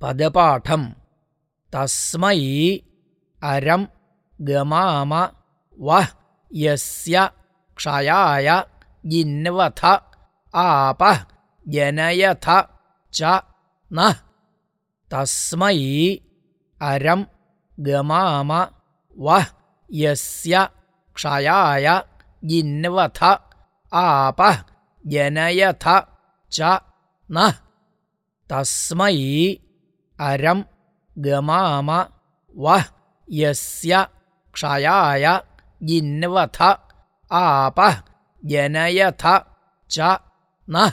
पदपाठम्। तस्मै अरं गमाम वः यस्य क्षयाय जिन्वथ आपः जनयथ च नः। तस्मै अरं गमाम वः यस्य क्षयाय जिन्वथ आपः जनयथ च नः। तस्मै अरं गमाम वः यस्य क्षयाय जिन्वथ आपः जनयथ च नः